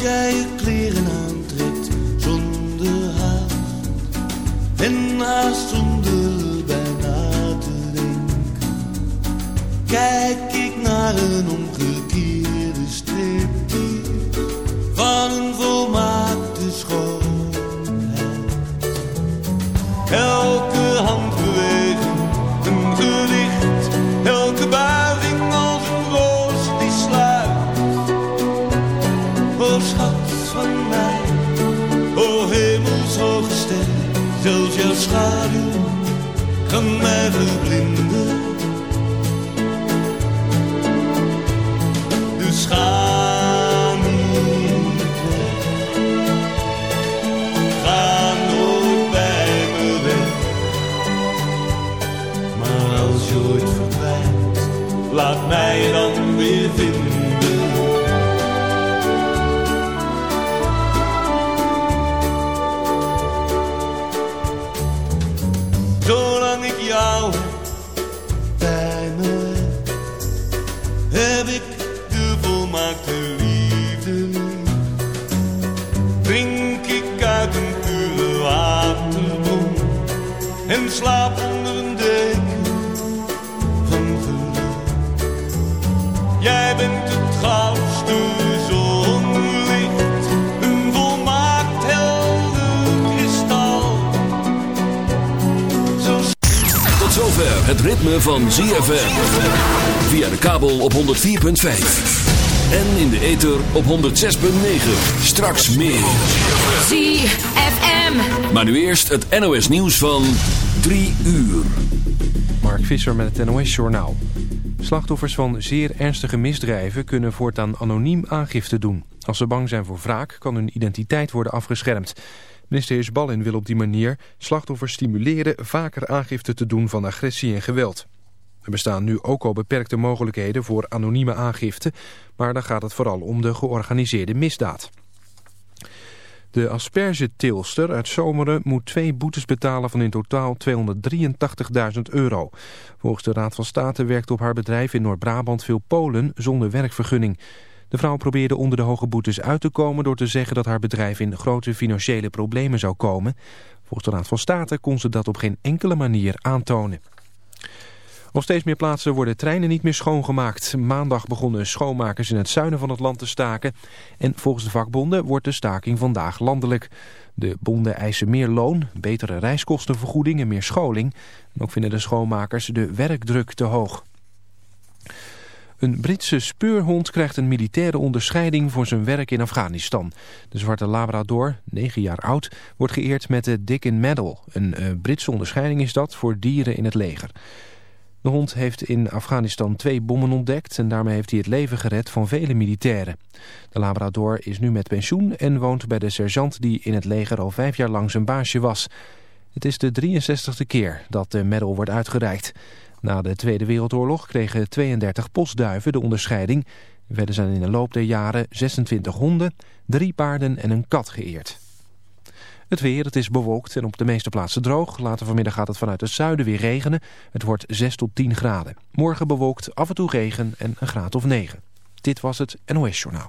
jij je kleren aantrekt ritme van ZFM. Via de kabel op 104.5. En in de ether op 106.9. Straks meer. ZFM. Maar nu eerst het NOS nieuws van 3 uur. Mark Visser met het NOS Journaal. Slachtoffers van zeer ernstige misdrijven kunnen voortaan anoniem aangifte doen. Als ze bang zijn voor wraak kan hun identiteit worden afgeschermd. Minister Heersbalin wil op die manier slachtoffers stimuleren vaker aangifte te doen van agressie en geweld. Er bestaan nu ook al beperkte mogelijkheden voor anonieme aangifte, maar dan gaat het vooral om de georganiseerde misdaad. De aspergeteelster uit Zomeren moet twee boetes betalen van in totaal 283.000 euro. Volgens de Raad van State werkt op haar bedrijf in Noord-Brabant veel Polen zonder werkvergunning. De vrouw probeerde onder de hoge boetes uit te komen door te zeggen dat haar bedrijf in grote financiële problemen zou komen. Volgens de Raad van State kon ze dat op geen enkele manier aantonen. Op steeds meer plaatsen worden treinen niet meer schoongemaakt. Maandag begonnen schoonmakers in het zuiden van het land te staken. En volgens de vakbonden wordt de staking vandaag landelijk. De bonden eisen meer loon, betere reiskostenvergoeding en meer scholing. En ook vinden de schoonmakers de werkdruk te hoog. Een Britse speurhond krijgt een militaire onderscheiding voor zijn werk in Afghanistan. De zwarte Labrador, 9 jaar oud, wordt geëerd met de Dickin Medal. Een uh, Britse onderscheiding is dat voor dieren in het leger. De hond heeft in Afghanistan twee bommen ontdekt en daarmee heeft hij het leven gered van vele militairen. De Labrador is nu met pensioen en woont bij de sergeant die in het leger al vijf jaar lang zijn baasje was. Het is de 63ste keer dat de medal wordt uitgereikt. Na de Tweede Wereldoorlog kregen 32 postduiven de onderscheiding. Verder zijn in de loop der jaren 26 honden, drie paarden en een kat geëerd. Het weer, het is bewolkt en op de meeste plaatsen droog. Later vanmiddag gaat het vanuit het zuiden weer regenen. Het wordt 6 tot 10 graden. Morgen bewolkt, af en toe regen en een graad of 9. Dit was het NOS Journaal.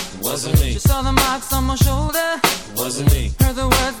saw the marks on my shoulder. It wasn't me. Heard the words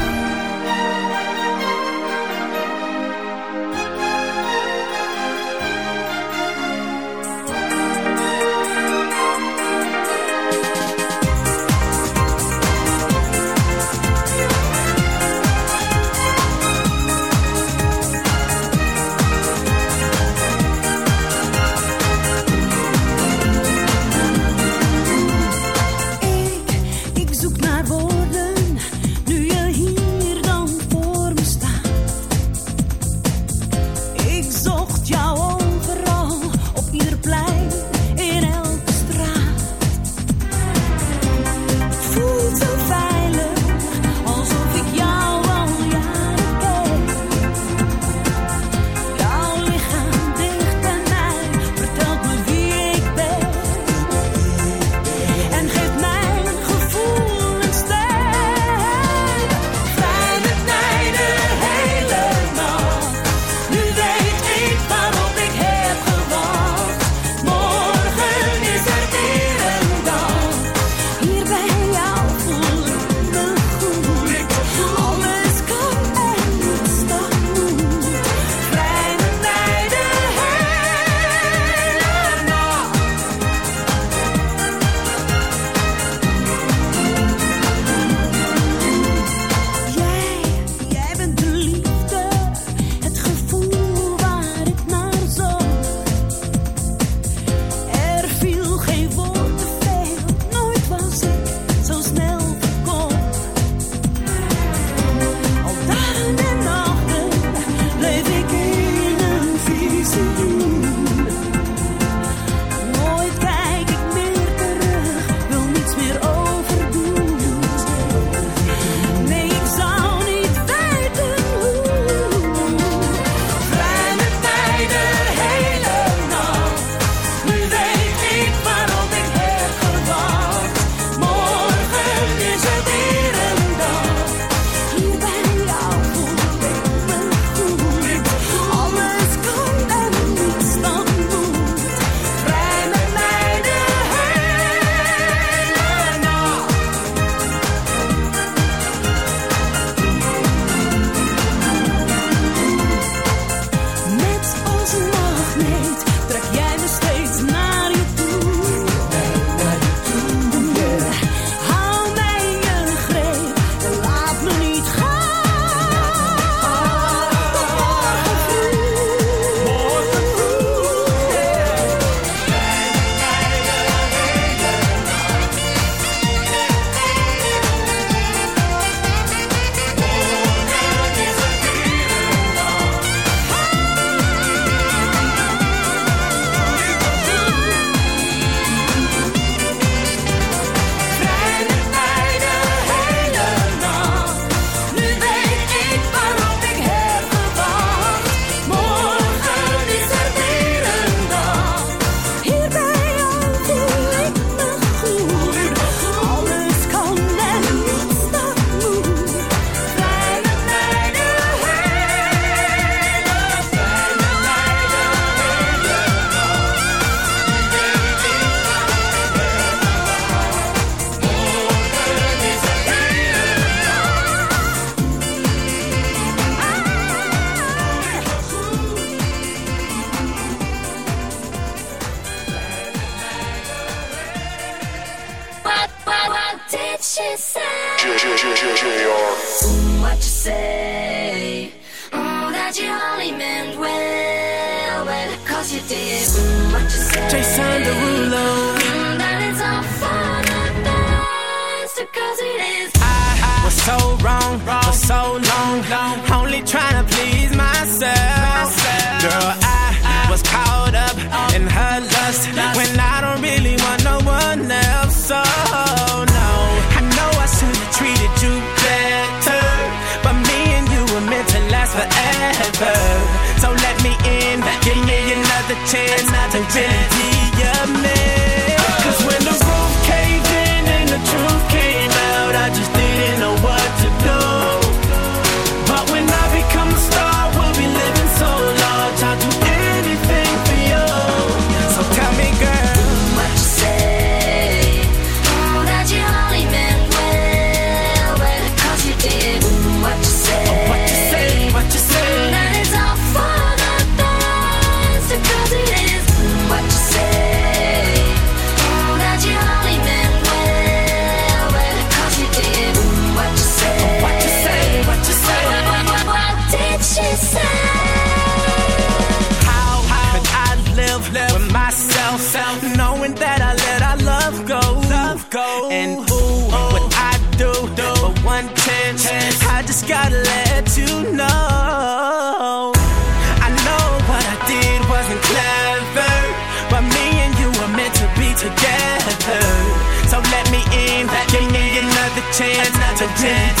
chance, not a dance.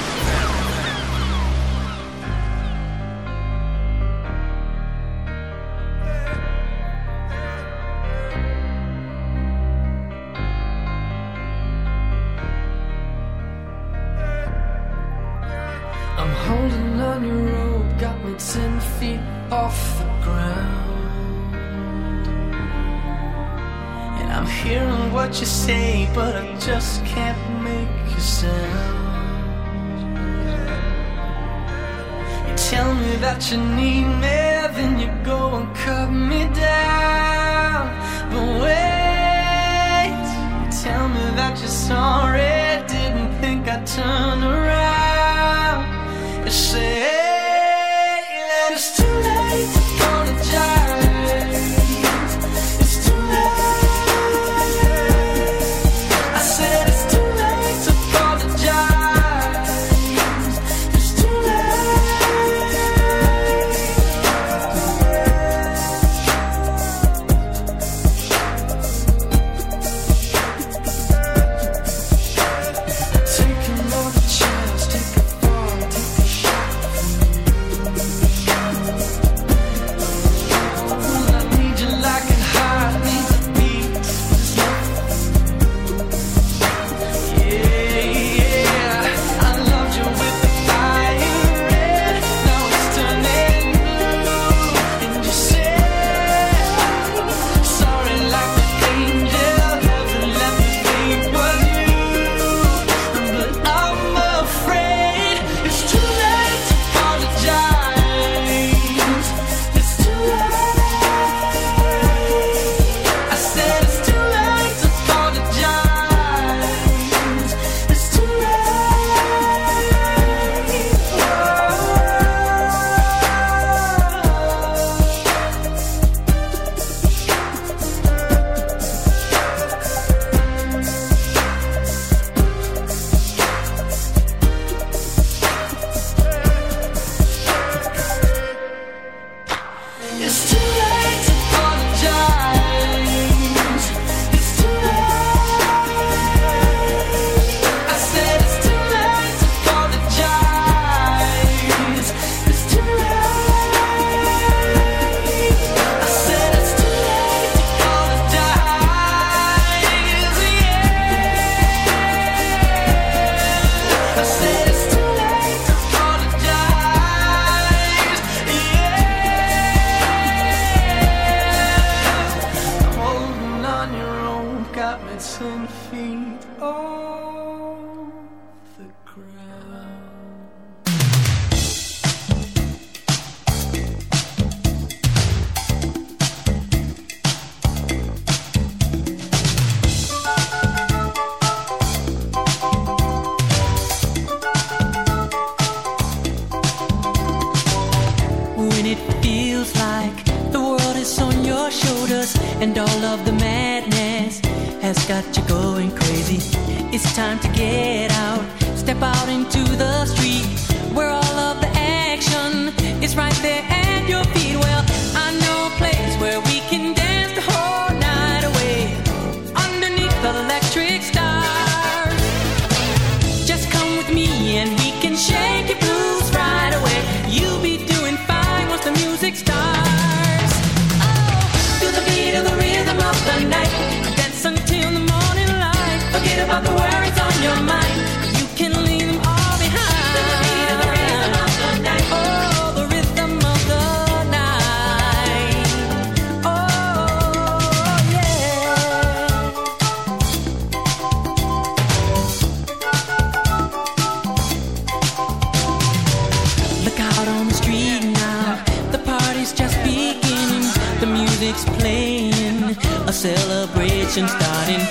Starting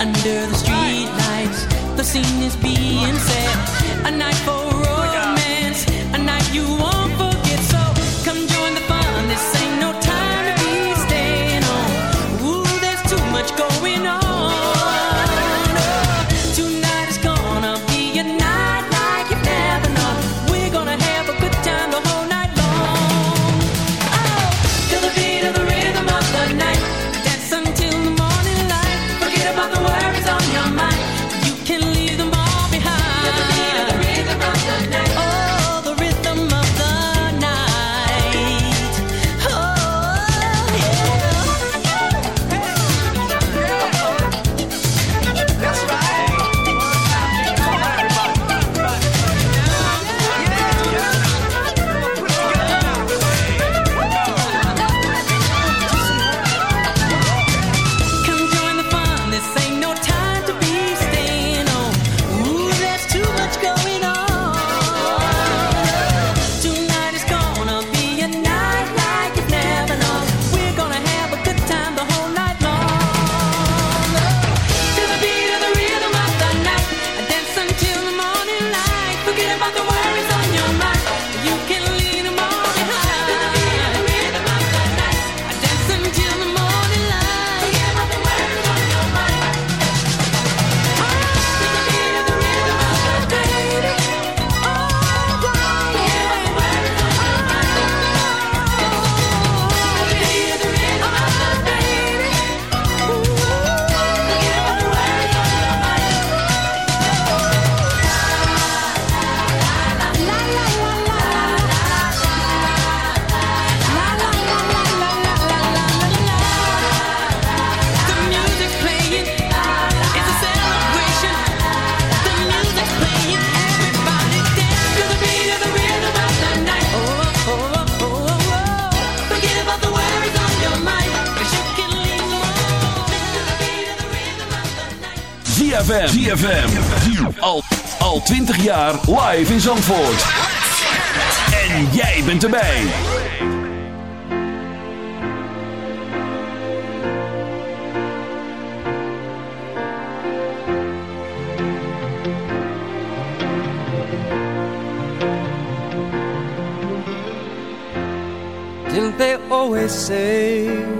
under the street seen as being said. Al, al 20 jaar live in Zandvoort. En jij bent erbij. Didn't they always say